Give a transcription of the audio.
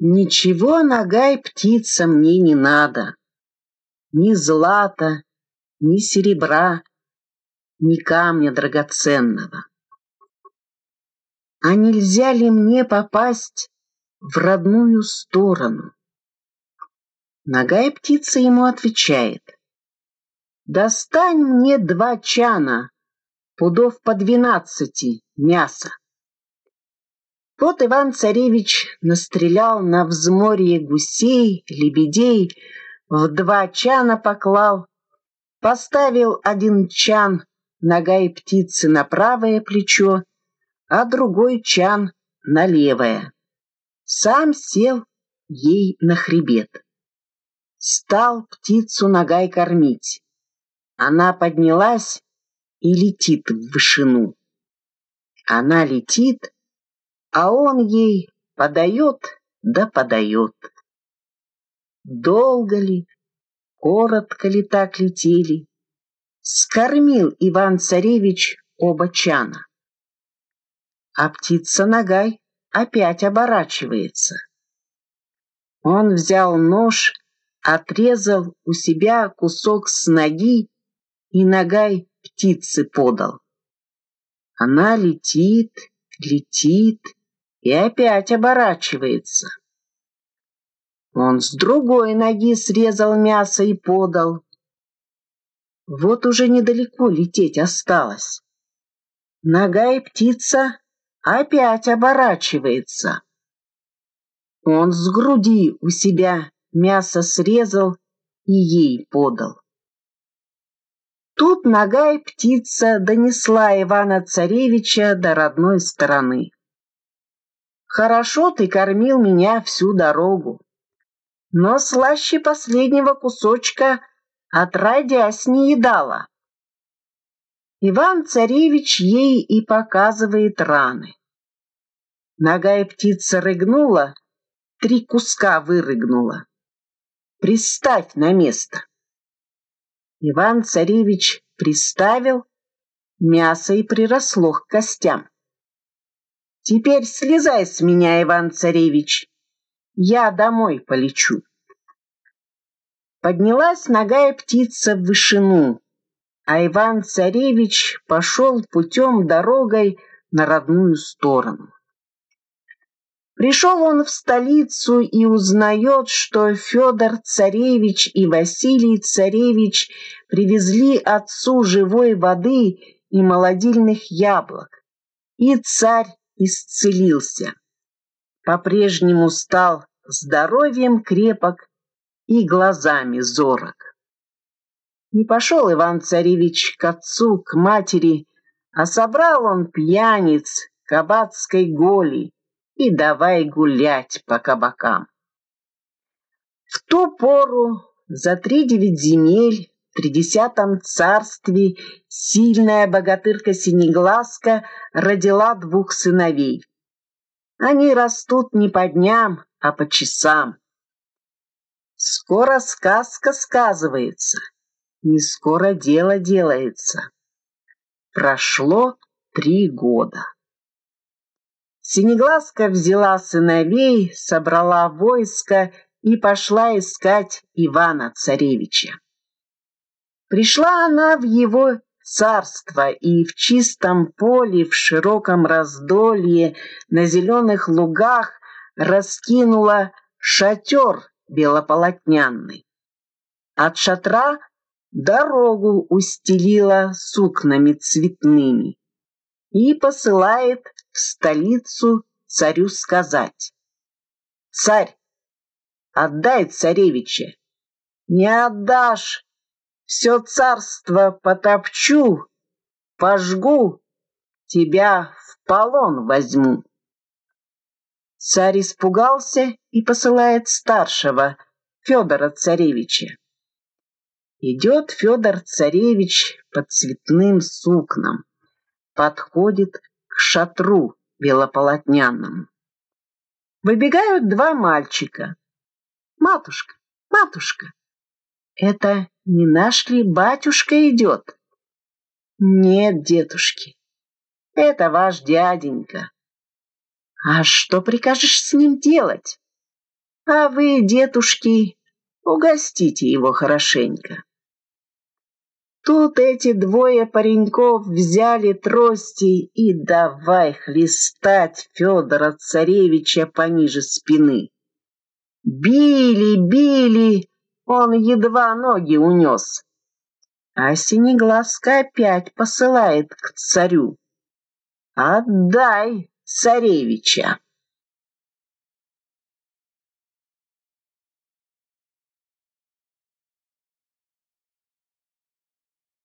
Ничего, ногай птица, мне не надо. Ни злата, ни серебра, ни камня драгоценного. А нельзя ли мне попасть в родную сторону? Ногая птица ему отвечает. Достань мне два чана, пудов по двенадцати мяса. Вот Иван-царевич настрелял на взморье гусей, лебедей, в два чана поклал, поставил один чан ногой птицы на правое плечо, а другой чан на левое. Сам сел ей на хребет. Стал птицу ногой кормить. Она поднялась и летит в вышину. Она летит, а он ей подает да подает. Долго ли, коротко ли так летели, скормил Иван-царевич оба чана. А птица Нагай опять оборачивается. Он взял нож, отрезал у себя кусок с ноги и Нагай птицы подал. Она летит, летит, и опять оборачивается. Он с другой ноги срезал мясо и подал. Вот уже недалеко лететь осталось. Нога и птица опять оборачивается. Он с груди у себя мясо срезал и ей подал. Тут нога и птица донесла Ивана-царевича до родной стороны. Хорошо ты кормил меня всю дорогу, но слаще последнего кусочка отродясь не едала. Иван-царевич ей и показывает раны. Ногая птица рыгнула, три куска вырыгнула. Приставь на место. Иван-царевич приставил, мясо и приросло к костям. Теперь слезай с меня, Иван-царевич. Я домой полечу. Поднялась ногая птица в вышину, а Иван-царевич пошел путем дорогой на родную сторону. Пришел он в столицу и узнает, что Федор царевич и Василий царевич привезли отцу живой воды и молодильных яблок. И царь исцелился. По-прежнему стал здоровьем крепок и глазами зорок. Не пошел Иван-царевич к отцу, к матери, а собрал он пьяниц кабацкой голи и давай гулять по кабакам. В ту пору за три девять земель тридесятом царстве сильная богатырка Синеглазка родила двух сыновей. Они растут не по дням, а по часам. Скоро сказка сказывается, не скоро дело делается. Прошло три года. Синеглазка взяла сыновей, собрала войско и пошла искать Ивана-царевича. Пришла она в его царство, и в чистом поле, в широком раздолье, на зеленых лугах раскинула шатер белополотнянный. От шатра дорогу устелила сукнами цветными и посылает в столицу царю сказать. «Царь, отдай царевича, не отдашь, все царство потопчу, пожгу, тебя в полон возьму. Царь испугался и посылает старшего, Федора царевича. Идет Федор царевич под цветным сукном, подходит к шатру белополотняному. Выбегают два мальчика. «Матушка, матушка, это не наш ли батюшка идет? Нет, дедушки, это ваш дяденька. А что прикажешь с ним делать? А вы, детушки, угостите его хорошенько. Тут эти двое пареньков взяли трости и давай хлестать Федора Царевича пониже спины. Били, били, он едва ноги унес. А Синеглазка опять посылает к царю. «Отдай царевича!»